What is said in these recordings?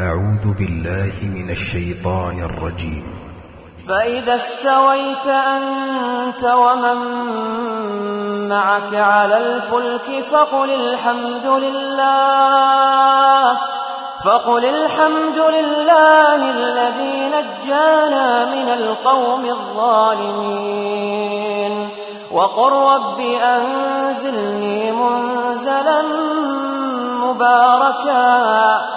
أعوذ بالله من الشيطان الرجيم. فإذا استويت أنت ومن معك على الفلك فقل الحمد لله فقل الحمد لله الذي نجانا من القوم الظالمين. وقل رب أنزلني منزلا مباركا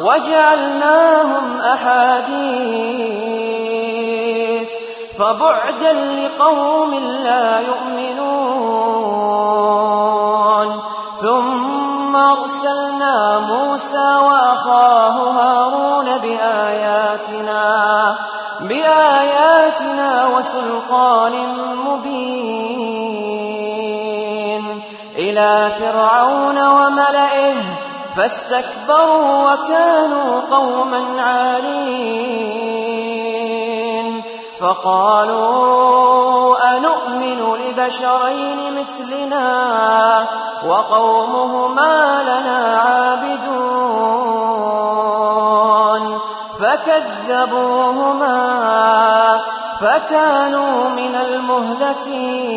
وجعلناهم أحاديث فبعدا لقوم لا يؤمنون. ثم أرسلنا موسى وأخاه هارون بآياتنا بآياتنا وسلطان مبين. إلى فرعون وملئه فاستكبروا وكانوا قوما عالين فقالوا أنؤمن لبشرين مثلنا وقومهما لنا عابدون فكذبوهما فكانوا من المهلكين